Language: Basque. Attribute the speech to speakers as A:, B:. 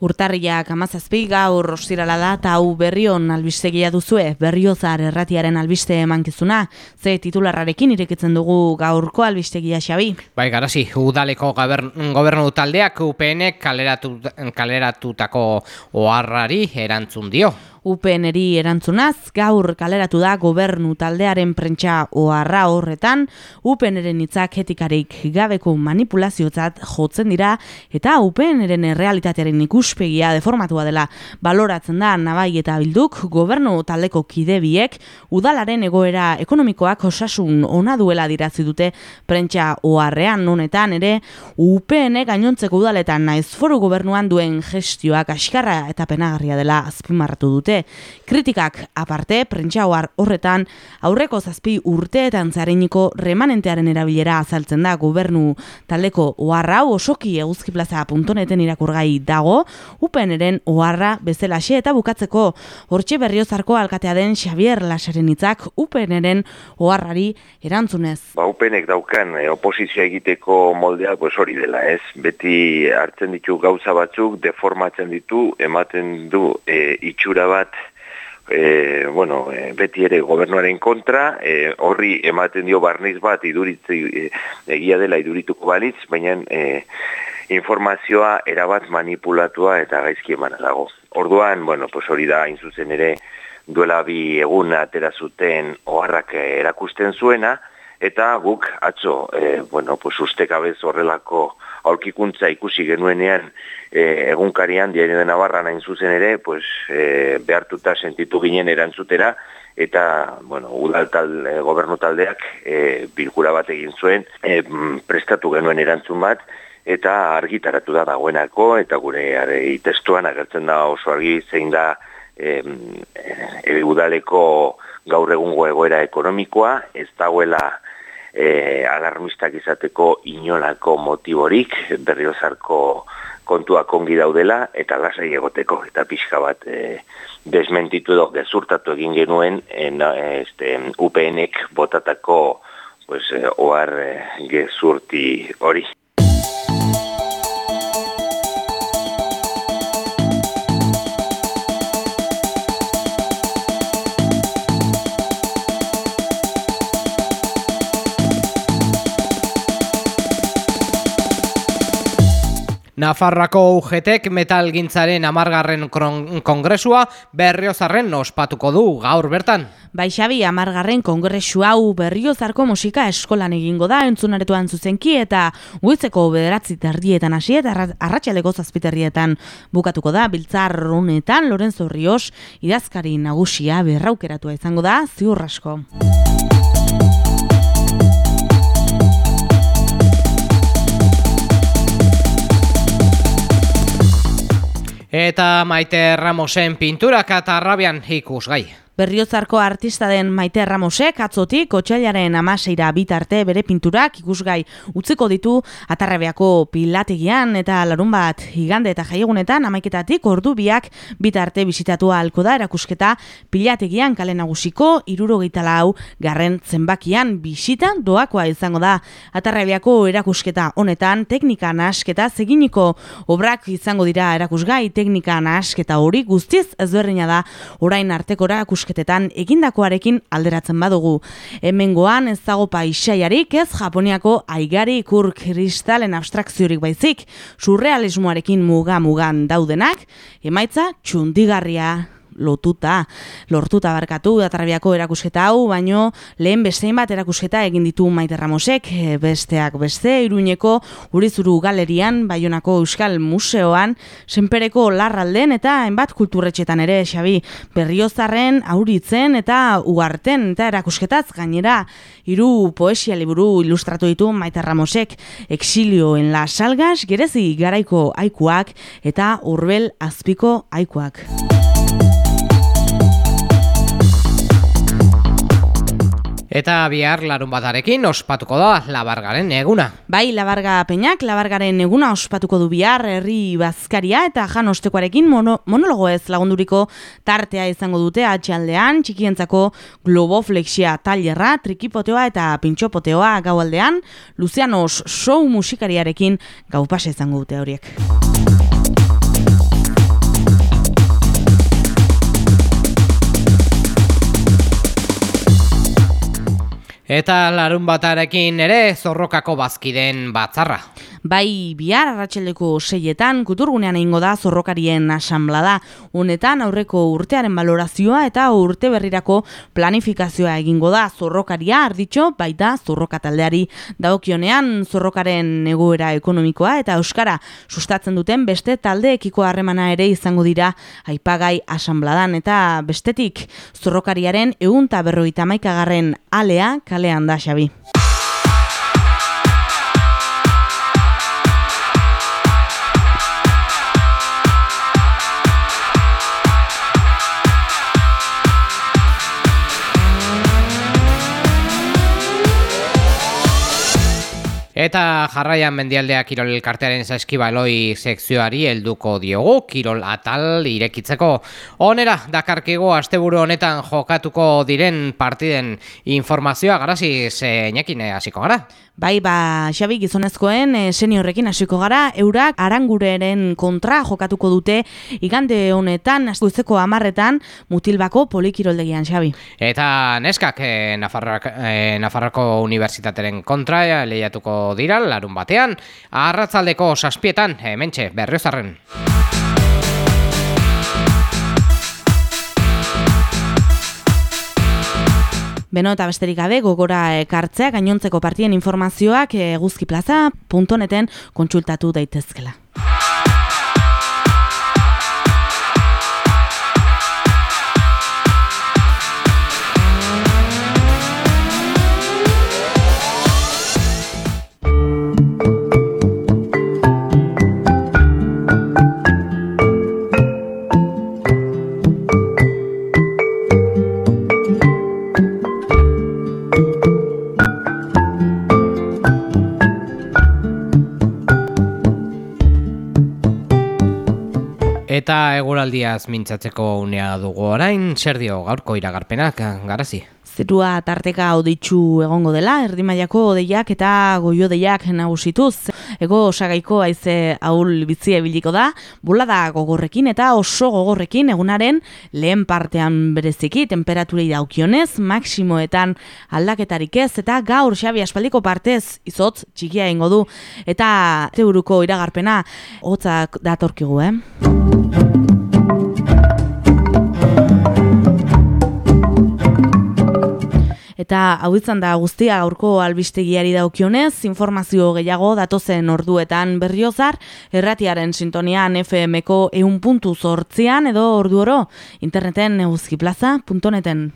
A: Urtarriak amazazpi gaur ostirala da eta hau berrion albistegia duzue, berriozar erratiaren albiste emankizuna, ze titularrarekin irekitzen dugu gaurko albistegia xabi.
B: Bai, garazi, udaleko gobernu taldeak UPN kaleratu, kaleratutako oharrari erantzun dio.
A: UPNeri erantzunaz, gaur kaleratu da gobernu taldearen prentsa oharra horretan, UPNren hitzak etikarik gabeko manipulaziotzat jotzen dira, eta UPNren realitatearen ikuspegia deformatua dela. Baloratzen da nabai eta bilduk gobernu taldeko kidebiek udalaren egoera ekonomikoak osasun ona duela dirazi dute. Prentsa oharrean honetan ere UPN gainontzeko udaletan naiz foru gobernuan duen gestioak askarra eta penagarria dela azpimarratu dute Kritikak aparte, prentxauar horretan, aurreko zazpi urteetan zareniko remanentearen erabilera azaltzen da gobernu taldeko oharra osoki eguzkiplaza.neten irakurgai dago, upeneren oharra bezelaxe eta bukatzeko hortxe berriozarko alkatea den Xavier Lasaren hitzak upeneren oharrari erantzunez.
C: Ba, upenek daukan e, oposizioa egiteko moldeak pues hori dela, ez? Beti hartzen ditu gauza batzuk, deformatzen ditu, ematen du e, itxura bat bat e, bueno, e, beti ere gobernuaren kontra, e, horri ematen dio barniz bat iduritzi egia dela idurituko balitz, baina e, informazioa erabat manipulatua eta gaizki emana dago. Orduan, bueno, pues hori da hain zuzen ere duela bi egun atera zuten oharrak erakusten zuena, eta guk atzo, e, bueno, pues ustekabez horrelako aurkikuntza ikusi genuenean e, egunkarian diario de Navarra nain zuzen ere, pues e, behartuta sentitu ginen erantzutera. Eta bueno, udal tal, e, gobernu taldeak e, bilkura bat egin zuen e, prestatu genuen erantzun bat eta argitaratu da dagoenako eta gure arei testuan agertzen da oso argi zein da e, e, udaleko gaur egungo egoera ekonomikoa, ez dagoela e, alarmistak izateko inolako motiborik berriozarko kontuak ongi daudela eta lasai egoteko eta pixka bat e, desmentitu edo gezurtatu egin genuen en, este, UPNek botatako pues, oar e, gezurti hori.
B: Nafarrako UGTek metalgintzaren amargarren kongresua berriozarren ospatuko du gaur bertan.
A: Baixabi amargarren kongresu hau berriozarko musika eskolan egingo da entzunaretuan zuzenki eta guitzeko bederatzi terdietan hasi eta arratxaleko zazpiterrietan bukatuko da biltzar honetan Lorenzo Rios idazkari nagusia berraukeratua izango da ziurrasko.
B: Eta Maite Ramosen pinturak eta arrabian ikusgai.
A: Berriozarko artista den Maite Ramosek atzotik otxailaren amaseira bitarte bere pinturak ikusgai utziko ditu atarrabeako pilategian eta larun bat higande eta jaiegunetan amaiketatik ordu biak bitarte bisitatu ahalko da erakusketa pilategian kale nagusiko iruro lau garren zenbakian bisita doakoa izango da. Atarrabeako erakusketa honetan teknika nasketa zeginiko obrak izango dira erakusgai teknika nasketa hori guztiz ezberdina da. Orain arteko erakusketa ikerketetan egindakoarekin alderatzen badugu. Hemengoan ez dago paisaiarik ez Japoniako aigari ikur kristalen abstrakziorik baizik, surrealismoarekin muga-mugan daudenak, emaitza txundigarria lotuta, lortuta barkatu datarbiako erakusketa hau, baino lehen bestein bat erakusketa egin ditu Maite Ramosek, e, besteak beste, iruñeko urizuru galerian, baionako Euskal Museoan, senpereko larralden eta enbat kulturretxetan ere, Xabi, berriozarren, auritzen eta uarten eta erakusketaz gainera, hiru poesia liburu ilustratu ditu Maite Ramosek, exilio en la salgas, gerezi garaiko aikuak eta urbel azpiko aikuak.
B: Eta bihar larun batarekin ospatuko da labargaren eguna.
A: Bai, labarga peñak, labargaren eguna ospatuko du bihar herri bazkaria eta jan ostekoarekin mono, monologo ez lagunduriko tartea izango dute atxaldean, txikientzako globoflexia talerra, trikipoteoa eta pintxopoteoa gaualdean, Lucianos show musikariarekin gaupase izango dute horiek.
B: Eta larun batarekin ere zorrokako bazkiden batzarra.
A: Bai bihar arratsaldeko seietan kuturgunean egingo da zorrokarien asamblada. Honetan aurreko urtearen balorazioa eta urte berrirako planifikazioa egingo da zorrokaria arditxo baita zorroka taldeari. Daokionean zorrokaren egoera ekonomikoa eta euskara sustatzen duten beste taldeekiko harremana ere izango dira aipagai asambladan eta bestetik zorrokariaren egunta berroita maikagarren alea kalean da xabi.
B: Eta jarraian mendialdea Kirol elkartearen saskibaloi sekzioari helduko diogu Kirol atal irekitzeko. Onera dakarkigo asteburu honetan jokatuko diren partiden informazioa garazi zeinekin hasiko gara.
A: Bai, ba, Xabi gizonezkoen e, seniorrekin hasiko gara, eurak arangureren kontra jokatuko dute igande honetan, goizeko amarretan, mutilbako polikiroldegian, Xabi.
B: Eta neskak e, Nafarrak, e, Nafarrako Unibertsitateren kontra e, dira, larun batean, arratzaldeko saspietan, hementxe, berriozarren.
A: Beno eta besterik gabe gogora ekartzea gainontzeko partien informazioak eguzkiplaza.neten kontsultatu daitezkela.
B: Eta eguraldiaz mintzatzeko unea dugu orain, zer dio gaurko iragarpenak, garazi?
A: Zerua tarteka oditxu egongo dela, erdimaiako odeiak eta goio deiak nagusituz. Ego osagaiko aize ahul bitzie biliko da, bulada gogorrekin eta oso gogorrekin egunaren lehen partean bereziki temperaturei daukionez, maksimoetan aldaketarik ez, eta gaur xabi aspaldiko partez izotz txikia ingo du, eta teuruko iragarpena hotzak datorkigu, eh? Eta hau izan da guztia aurko albistegiari daukionez, informazio gehiago datozen orduetan berriozar, erratiaren sintonian FM-ko eun puntu zortzian edo ordu oro, interneten eguzkiplaza.neten.